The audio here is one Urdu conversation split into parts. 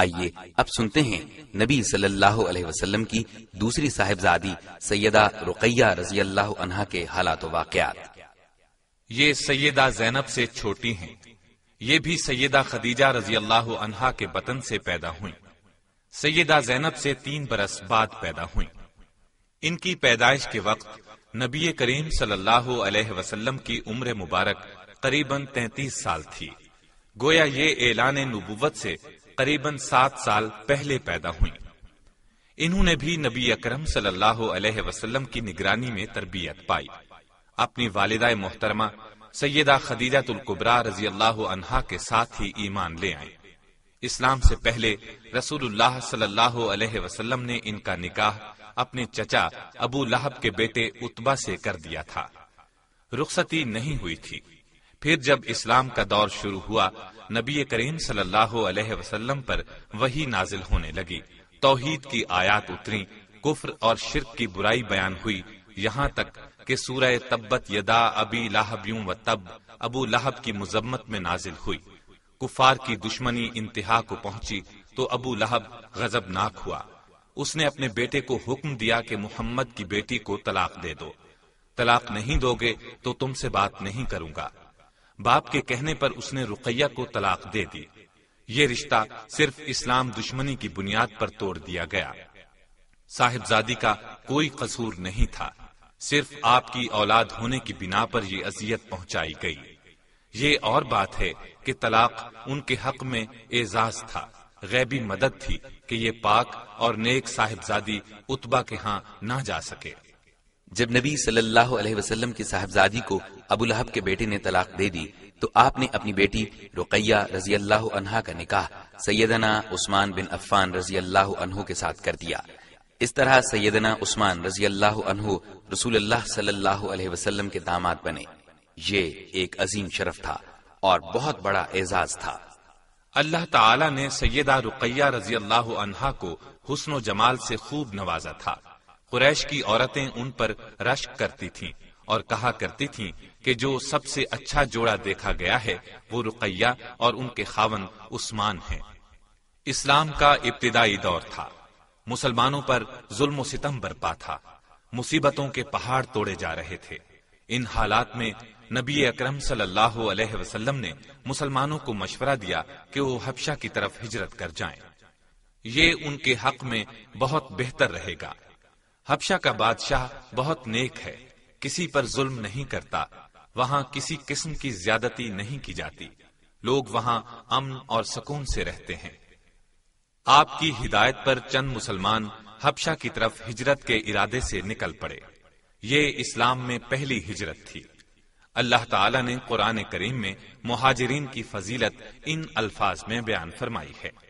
آئیے، اب سنتے ہیں نبی صلی اللہ علیہ وسلم کی دوسری صاحبزادی سیدہ رقیہ رضی اللہ عنہا کے حالات و واقعات۔ یہ سیدہ زینب سے چھوٹی ہیں۔ یہ بھی سیدہ خدیجہ رضی اللہ عنہا کے بطن سے پیدا ہوئیں۔ سیدہ زینب سے تین برس بعد پیدا ہوئیں۔ ان کی پیدائش کے وقت نبی کریم صلی اللہ علیہ وسلم کی عمر مبارک قریباً تینتیس سال تھی۔ گویا یہ اعلان نبوت سے قریباً سات سال پہلے پیدا ہوئیں۔ انہوں نے بھی نبی اکرم صلی اللہ علیہ وسلم کی نگرانی میں تربیت پائی۔ اپنی والدہ محترمہ سیدہ خدیجہ القبرا رضی اللہ عنہا کے ساتھ ہی ایمان لے آئیں اسلام سے پہلے رسول اللہ صلی اللہ علیہ وسلم نے ان کا نکاح اپنے چچا ابو لہب کے بیٹے اتبا سے کر دیا تھا۔ رخصتی نہیں ہوئی تھی۔ پھر جب اسلام کا دور شروع ہوا نبی کریم صلی اللہ علیہ وسلم پر وہی نازل ہونے لگی۔ توحید کی آیات اتری کفر اور شرک کی برائی بیان ہوئی۔ یہاں تک کہ سورہ تبت یدا ابی لاہبیوں و تب ابو لہب کی مذمت میں نازل ہوئی۔ کفار کی دشمنی انتہا کو پہنچی تو ابو لہب غزب ناک ہوا۔ اس نے اپنے بیٹے کو حکم دیا کہ محمد کی بیٹی کو طلاق دے دو۔ طلاق نہیں دو گے تو تم سے بات نہیں کروں گا۔ باپ کے کہنے پر اس نے رقیہ کو طلاق دے دی۔ یہ رشتہ صرف اسلام دشمنی کی بنیاد پر توڑ دیا گیا۔ صاحبزادی کا کوئی قصور نہیں تھا۔ صرف آپ کی اولاد ہونے کی بنا پر یہ اذیت پہنچائی گئی۔ یہ اور بات ہے کہ طلاق ان کے حق میں اعزاز تھا۔ غیبی مدد تھی کہ یہ پاک اور نیک صاحبزادی اتبا کے ہاں نہ جا سکے۔ جب نبی صلی اللہ علیہ وسلم کی صاحبزادی کو ابو لہب کے بیٹے نے طلاق دے دی، تو آپ نے اپنی بیٹی رقیہ رضی اللہ عنہا کا نکاح سیدنا عثمان بن عفان رضی اللہ عنہ کے ساتھ کر دیا۔ اس طرح سیدنا عثمان رضی اللہ عنہ رسول اللہ صلی اللہ علیہ وسلم کے داماد بنے۔ یہ ایک عظیم شرف تھا اور بہت بڑا اعزاز تھا۔ اللہ تعالی نے سیدہ رقیہ رضی اللہ عنہا کو حسن و جمال سے خوب نوازا تھا۔ قریش کی عورتیں ان پر رشک کرتی تھیں اور کہا کرتی تھیں کہ جو سب سے اچھا جوڑا دیکھا گیا ہے، وہ رقیہ اور ان کے خاون عثمان ہیں۔ اسلام کا ابتدائی دور تھا۔ مسلمانوں پر ظلم و ستم برپا تھا۔ مصیبتوں کے پہاڑ توڑے جا رہے تھے۔ ان حالات میں نبی اکرم صلی اللہ علیہ وسلم نے مسلمانوں کو مشورہ دیا کہ وہ حبشہ کی طرف ہجرت کر جائیں۔ یہ ان کے حق میں بہت بہتر رہے گا۔ حبشہ کا بادشاہ بہت نیک ہے، کسی پر ظلم نہیں کرتا، وہاں کسی قسم کی زیادتی نہیں کی جاتی۔ لوگ وہاں امن اور سکون سے رہتے ہیں۔ آپ کی ہدایت پر چند مسلمان حبشہ کی طرف ہجرت کے ارادے سے نکل پڑے۔ یہ اسلام میں پہلی ہجرت تھی۔ اللہ تعالی نے قرآن کریم میں مہاجرین کی فضیلت ان الفاظ میں بیان فرمائی ہے۔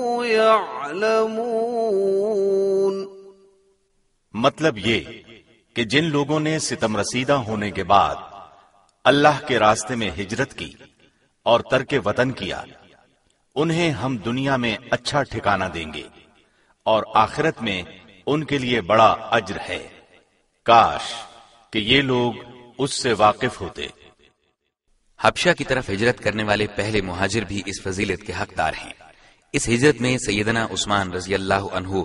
يعلمون۔ مطلب یہ کہ جن لوگوں نے ستم رسیدہ ہونے کے بعد اللہ کے راستے میں ہجرت کی اور ترک وطن کیا انہیں ہم دنیا میں اچھا ٹھکانہ دیں گے اور آخرت میں ان کے لیے بڑا اجر ہے۔ کاش کہ یہ لوگ اس سے واقف ہوتے۔ حبشہ کی طرف ہجرت کرنے والے پہلے مہاجر بھی اس فضیلت کے حقدار ہیں۔ اس ہجرت میں سیدنا عثمان رضی اللہ عنہ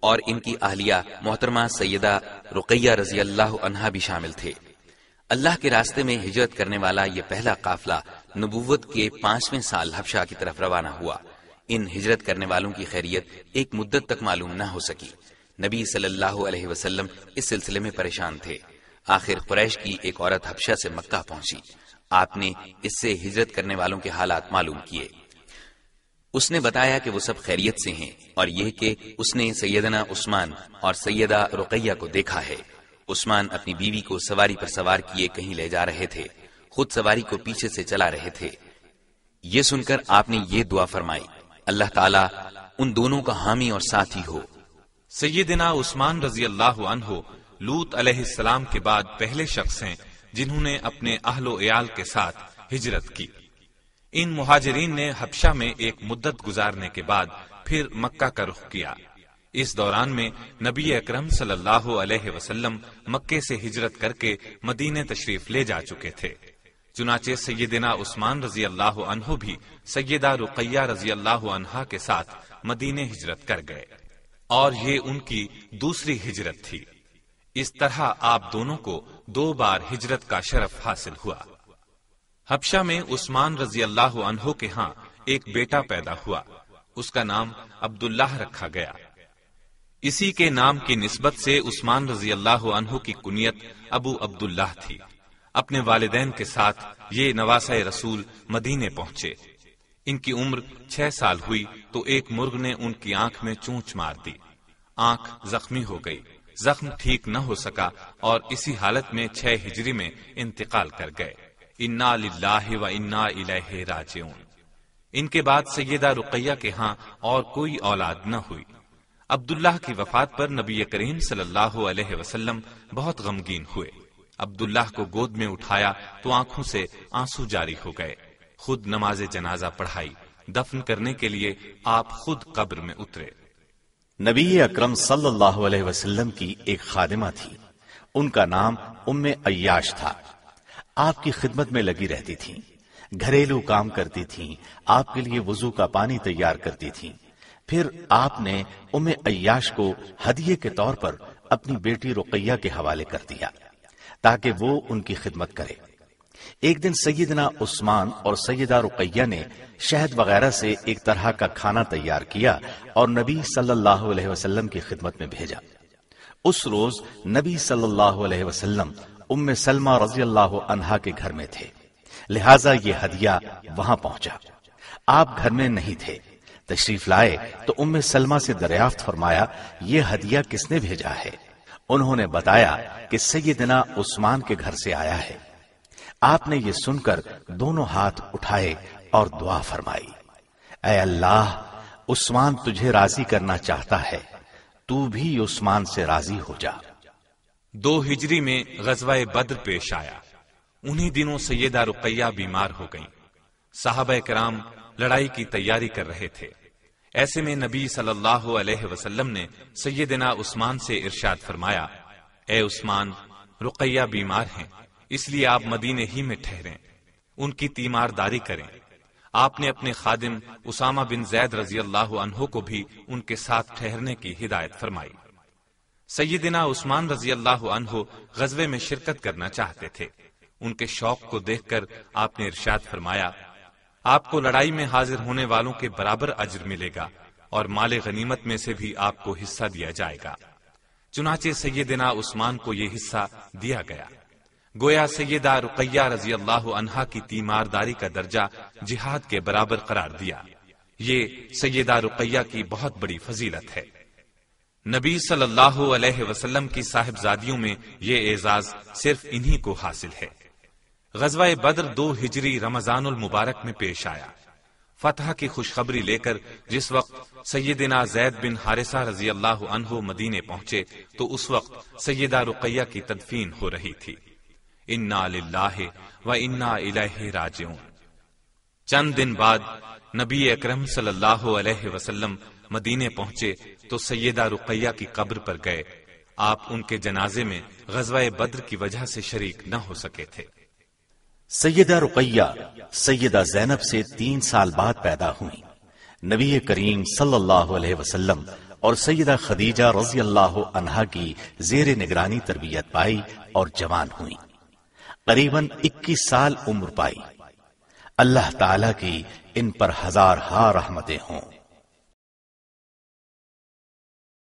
اور ان کی اہلیہ محترمہ سیدہ رقیہ رضی اللہ عنہ بھی شامل تھے۔ اللہ کے راستے میں ہجرت کرنے والا یہ پہلا قافلہ نبوت کے پانچویں سال حبشہ کی طرف روانہ ہوا۔ ان ہجرت کرنے والوں کی خیریت ایک مدت تک معلوم نہ ہو سکی۔ نبی صلی اللہ علیہ وسلم اس سلسلے میں پریشان تھے۔ آخر قریش کی ایک عورت حبشہ سے مکہ پہنچی۔ آپ نے اس سے ہجرت کرنے والوں کے حالات معلوم کیے۔ اس نے بتایا کہ وہ سب خیریت سے ہیں اور یہ کہ اس نے سیدنا عثمان اور سیدہ رقیہ کو دیکھا ہے۔ عثمان اپنی بیوی کو سواری پر سوار کیے کہیں لے جا رہے تھے۔ خود سواری کو پیچھے سے چلا رہے تھے۔ یہ سن کر آپ نے یہ دعا فرمائی۔ اللہ تعالیٰ ان دونوں کا حامی اور ساتھی ہو۔ سیدنا عثمان رضی اللہ عنہ لوت علیہ السلام کے بعد پہلے شخص ہیں جنہوں نے اپنے اہل و عیال کے ساتھ ہجرت کی۔ ان مہاجرین نے حبشہ میں ایک مدت گزارنے کے بعد پھر مکہ کا رخ کیا۔ اس دوران میں نبی اکرم صلی اللہ علیہ وسلم مکے سے ہجرت کر کے مدینے تشریف لے جا چکے تھے۔ چنانچہ سیدنا عثمان رضی اللہ عنہ بھی سیدہ رقیہ رضی اللہ عنہ کے ساتھ مدینے ہجرت کر گئے۔ اور یہ ان کی دوسری ہجرت تھی۔ اس طرح آپ دونوں کو دو بار ہجرت کا شرف حاصل ہوا۔ حبشہ میں عثمان رضی اللہ عنہ کے ہاں ایک بیٹا پیدا ہوا۔ اس کا نام عبداللہ رکھا گیا۔ اسی کے نام کی نسبت سے عثمان رضی اللہ عنہ کی کنیت ابو عبداللہ تھی۔ اپنے والدین کے ساتھ یہ نواس رسول مدینے پہنچے۔ ان کی عمر چھ سال ہوئی تو ایک مرغ نے ان کی آنکھ میں چونچ مار دی۔ آنکھ زخمی ہو گئی۔ زخم ٹھیک نہ ہو سکا اور اسی حالت میں چھ ہجری میں انتقال کر گئے۔ انا للہ و انا الہ راجعون۔ ان کے بعد سیدہ رقیہ کے ہاں اور کوئی اولاد نہ ہوئی۔ عبداللہ کی وفات پر نبی کریم صلی اللہ علیہ وسلم بہت غمگین ہوئے۔ عبداللہ کو گود میں اٹھایا تو آنکھوں سے آنسو جاری ہو گئے۔ خود نماز جنازہ پڑھائی، دفن کرنے کے لیے آپ خود قبر میں اترے۔ نبی اکرم صلی اللہ علیہ وسلم کی ایک خادمہ تھی۔ ان کا نام ام عیاش تھا۔ آپ کی خدمت میں لگی رہتی تھی گھریلو کام کرتی تھی آپ کے لیے وضو کا پانی تیار کرتی تھی پھر آپ نے ام عیاش کو ہدیے کے طور پر اپنی بیٹی رقیہ کے حوالے کر دیا، تاکہ وہ ان کی خدمت کرے۔ ایک دن سیدنا عثمان اور سیدہ رقیہ نے شہد وغیرہ سے ایک طرح کا کھانا تیار کیا اور نبی صلی اللہ علیہ وسلم کی خدمت میں بھیجا۔ اس روز نبی صلی اللہ علیہ وسلم ام سلمہ رضی اللہ عنہا کے گھر میں تھے۔ لہٰذا یہ ہدیہ وہاں پہنچا۔ آپ گھر میں نہیں تھے۔ تشریف لائے تو ام سلمہ سے دریافت فرمایا، یہ ہدیہ کس نے بھیجا ہے؟ انہوں نے بتایا کہ سیدنا عثمان کے گھر سے آیا ہے۔ آپ نے یہ سن کر دونوں ہاتھ اٹھائے اور دعا فرمائی۔ اے اللہ، عثمان تجھے راضی کرنا چاہتا ہے۔ تو بھی عثمان سے راضی ہو جا۔ دو ہجری میں غزوہ بدر پیش آیا۔ انہی دنوں سیدہ رقیہ بیمار ہو گئیں۔ صحابہ کرام لڑائی کی تیاری کر رہے تھے۔ ایسے میں نبی صلی اللہ علیہ وسلم نے سیدنا عثمان سے ارشاد فرمایا، اے عثمان، رقیہ بیمار ہیں، اس لیے آپ مدینے ہی میں ٹھہریں۔ ان کی تیمار داری کریں۔ آپ نے اپنے خادم اسامہ بن زید رضی اللہ عنہ کو بھی ان کے ساتھ ٹھہرنے کی ہدایت فرمائی۔ سیدنا عثمان رضی اللہ عنہ غزوے میں شرکت کرنا چاہتے تھے۔ ان کے شوق کو دیکھ کر آپ نے ارشاد فرمایا، آپ کو لڑائی میں حاضر ہونے والوں کے برابر اجر ملے گا اور مال غنیمت میں سے بھی آپ کو حصہ دیا جائے گا۔ چنانچہ سیدنا عثمان کو یہ حصہ دیا گیا۔ گویا سیدہ رقیہ رضی اللہ عنہا کی تیمارداری کا درجہ جہاد کے برابر قرار دیا۔ یہ سیدہ رقیہ کی بہت بڑی فضیلت ہے۔ نبی صلی اللہ علیہ وسلم کی صاحبزادیوں میں یہ اعزاز صرف انہی کو حاصل ہے۔ غزوہ بدر دو ہجری رمضان المبارک میں پیش آیا۔ فتح کی خوشخبری لے کر جس وقت سیدنا زید بن حارثہ رضی اللہ عنہ مدینے پہنچے تو اس وقت سیدہ رقیہ کی تدفین ہو رہی تھی۔ انا للہ و انا الہ راجعون۔ چند دن بعد نبی اکرم صلی اللہ علیہ وسلم مدینے پہنچے تو سیدہ رقیہ کی قبر پر گئے۔ آپ ان کے جنازے میں غزوہ بدر کی وجہ سے شریک نہ ہو سکے تھے۔ سیدہ رقیہ، سیدہ زینب سے تین سال بعد پیدا ہوئی نبی کریم صلی اللہ علیہ وسلم اور سیدہ خدیجہ رضی اللہ عنہا کی زیر نگرانی تربیت پائی اور جوان ہوئی قریباً اکیس سال عمر پائی۔ اللہ تعالی کی ان پر ہزار ہا رحمتیں ہوں۔